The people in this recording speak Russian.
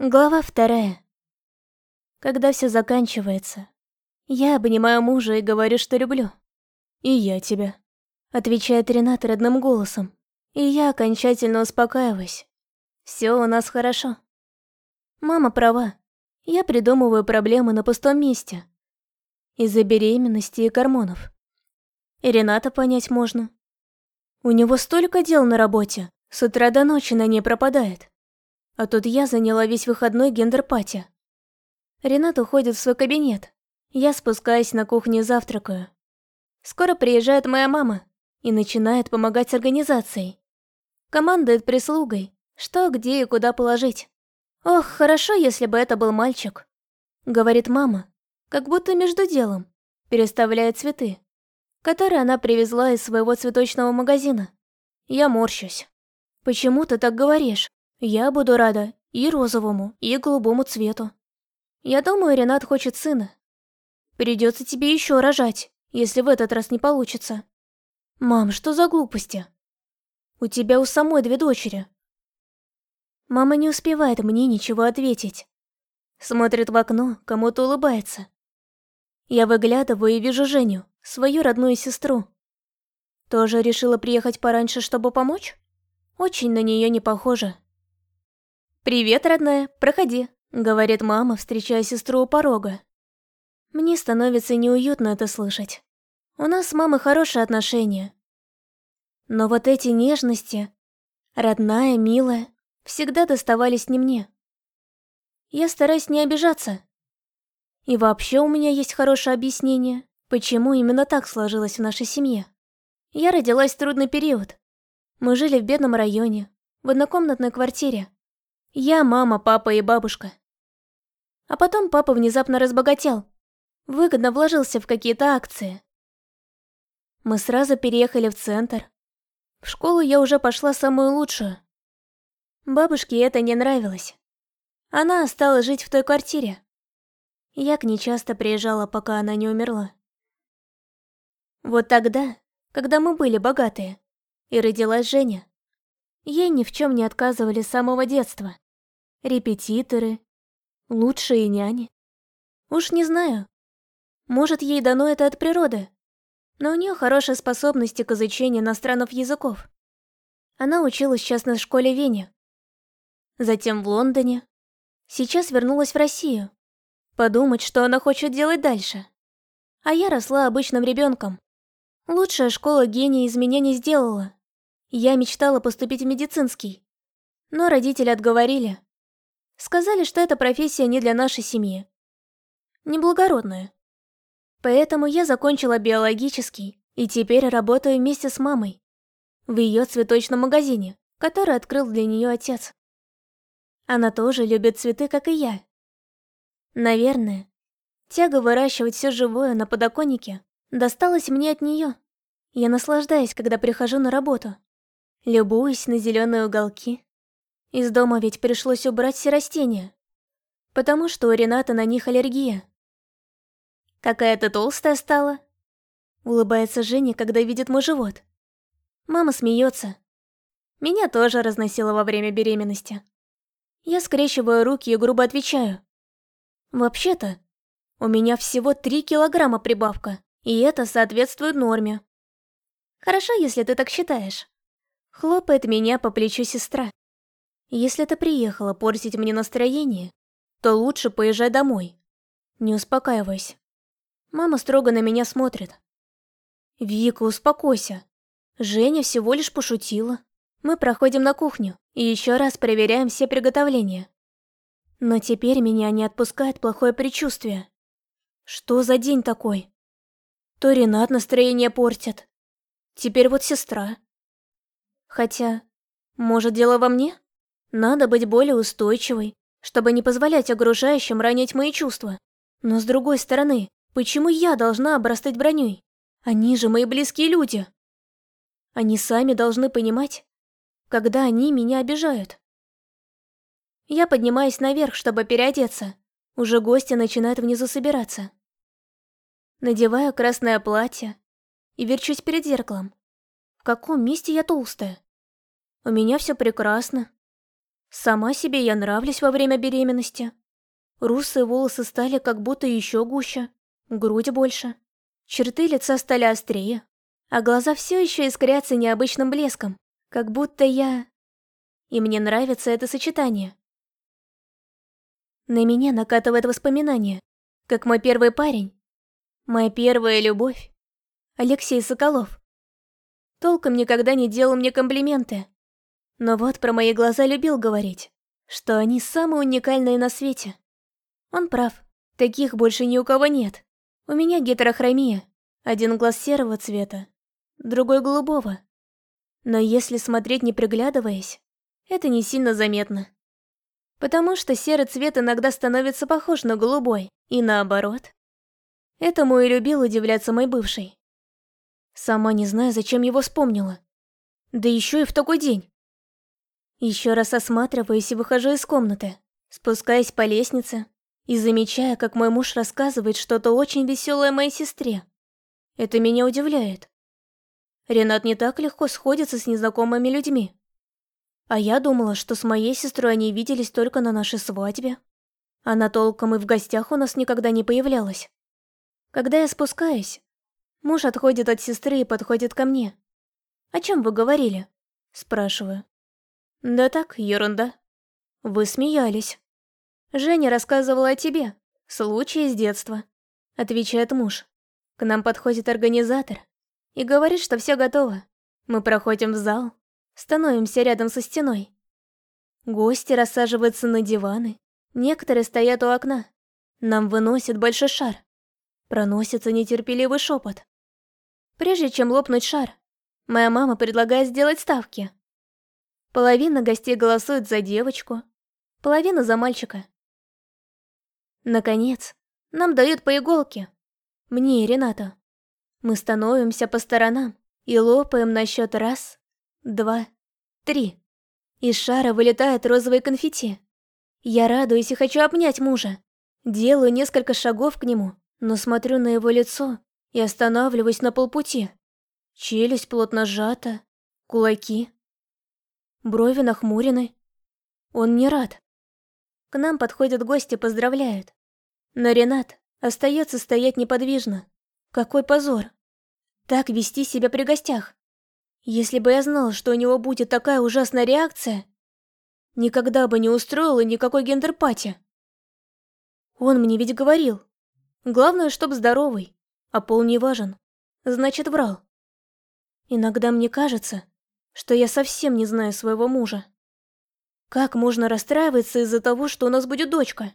Глава вторая. Когда все заканчивается, я обнимаю мужа и говорю, что люблю. «И я тебя», — отвечает Ренат родным голосом. И я окончательно успокаиваюсь. Все у нас хорошо. Мама права. Я придумываю проблемы на пустом месте. Из-за беременности и гормонов. И Рената понять можно. У него столько дел на работе, с утра до ночи на ней пропадает. А тут я заняла весь выходной гендер-пати. Ренат уходит в свой кабинет. Я спускаюсь на кухню и завтракаю. Скоро приезжает моя мама и начинает помогать с организацией. Командует прислугой, что, где и куда положить. «Ох, хорошо, если бы это был мальчик», — говорит мама, как будто между делом, переставляя цветы, которые она привезла из своего цветочного магазина. Я морщусь. «Почему ты так говоришь?» Я буду рада и розовому, и голубому цвету. Я думаю, Ренат хочет сына. Придется тебе еще рожать, если в этот раз не получится. Мам, что за глупости? У тебя у самой две дочери. Мама не успевает мне ничего ответить. Смотрит в окно, кому-то улыбается. Я выглядываю и вижу Женю, свою родную сестру. Тоже решила приехать пораньше, чтобы помочь? Очень на нее не похоже. «Привет, родная, проходи», — говорит мама, встречая сестру у порога. Мне становится неуютно это слышать. У нас с мамой хорошие отношения. Но вот эти нежности, родная, милая, всегда доставались не мне. Я стараюсь не обижаться. И вообще у меня есть хорошее объяснение, почему именно так сложилось в нашей семье. Я родилась в трудный период. Мы жили в бедном районе, в однокомнатной квартире. Я, мама, папа и бабушка. А потом папа внезапно разбогател. Выгодно вложился в какие-то акции. Мы сразу переехали в центр. В школу я уже пошла самую лучшую. Бабушке это не нравилось. Она осталась жить в той квартире. Я к ней часто приезжала, пока она не умерла. Вот тогда, когда мы были богатые, и родилась Женя. Ей ни в чем не отказывали с самого детства. Репетиторы, лучшие няни. Уж не знаю. Может, ей дано это от природы. Но у нее хорошие способности к изучению иностранных языков. Она училась в частной школе в Вене. Затем в Лондоне. Сейчас вернулась в Россию. Подумать, что она хочет делать дальше. А я росла обычным ребенком. Лучшая школа гения из меня не сделала. Я мечтала поступить в медицинский. Но родители отговорили. Сказали, что эта профессия не для нашей семьи. Неблагородная. Поэтому я закончила биологический и теперь работаю вместе с мамой. В ее цветочном магазине, который открыл для нее отец. Она тоже любит цветы, как и я. Наверное, тяга выращивать все живое на подоконнике досталась мне от нее. Я наслаждаюсь, когда прихожу на работу. Любуюсь на зеленые уголки. Из дома ведь пришлось убрать все растения, потому что у Рената на них аллергия. «Какая ты толстая стала?» Улыбается Женя, когда видит мой живот. Мама смеется. Меня тоже разносило во время беременности. Я скрещиваю руки и грубо отвечаю. «Вообще-то, у меня всего 3 килограмма прибавка, и это соответствует норме». «Хорошо, если ты так считаешь». Хлопает меня по плечу сестра. Если ты приехала портить мне настроение, то лучше поезжай домой. Не успокаивайся. Мама строго на меня смотрит. Вика, успокойся. Женя всего лишь пошутила. Мы проходим на кухню и еще раз проверяем все приготовления. Но теперь меня не отпускает плохое предчувствие. Что за день такой? То Ренат настроение портит. Теперь вот сестра. Хотя, может, дело во мне? Надо быть более устойчивой, чтобы не позволять окружающим ранить мои чувства. Но с другой стороны, почему я должна обрастать броней? Они же мои близкие люди. Они сами должны понимать, когда они меня обижают. Я поднимаюсь наверх, чтобы переодеться. Уже гости начинают внизу собираться. Надеваю красное платье и верчусь перед зеркалом. В каком месте я толстая? У меня все прекрасно. Сама себе я нравлюсь во время беременности. Русые волосы стали как будто еще гуще, грудь больше. Черты лица стали острее, а глаза все еще искрятся необычным блеском, как будто я... И мне нравится это сочетание. На меня накатывает воспоминание, как мой первый парень, моя первая любовь, Алексей Соколов. Толком никогда не делал мне комплименты, но вот про мои глаза любил говорить, что они самые уникальные на свете. Он прав, таких больше ни у кого нет. У меня гетерохромия, один глаз серого цвета, другой голубого. Но если смотреть не приглядываясь, это не сильно заметно. Потому что серый цвет иногда становится похож на голубой, и наоборот. Этому и любил удивляться мой бывший. Сама не знаю, зачем его вспомнила. Да еще и в такой день. Еще раз осматриваюсь и выхожу из комнаты, спускаясь по лестнице и замечая, как мой муж рассказывает что-то очень веселое моей сестре. Это меня удивляет. Ренат не так легко сходится с незнакомыми людьми. А я думала, что с моей сестрой они виделись только на нашей свадьбе. Она толком и в гостях у нас никогда не появлялась. Когда я спускаюсь, муж отходит от сестры и подходит ко мне. «О чем вы говорили?» Спрашиваю. «Да так, ерунда. Вы смеялись». «Женя рассказывала о тебе. Случай из детства», — отвечает муж. К нам подходит организатор и говорит, что все готово. Мы проходим в зал, становимся рядом со стеной. Гости рассаживаются на диваны, некоторые стоят у окна. Нам выносят большой шар. Проносится нетерпеливый шепот. Прежде чем лопнуть шар, моя мама предлагает сделать ставки. Половина гостей голосует за девочку, половина за мальчика. Наконец, нам дают по иголке. Мне и Ренату. Мы становимся по сторонам и лопаем на счет раз, два, три. Из шара вылетает розовые конфетти. Я радуюсь и хочу обнять мужа. Делаю несколько шагов к нему, но смотрю на его лицо и останавливаюсь на полпути. Челюсть плотно сжата, кулаки. Брови нахмурены. Он не рад. К нам подходят гости, поздравляют. Но Ренат остается стоять неподвижно. Какой позор. Так вести себя при гостях. Если бы я знал, что у него будет такая ужасная реакция, никогда бы не устроила никакой гендерпати. Он мне ведь говорил. Главное, чтоб здоровый, а пол не важен. Значит, врал. Иногда мне кажется, что я совсем не знаю своего мужа. Как можно расстраиваться из-за того, что у нас будет дочка?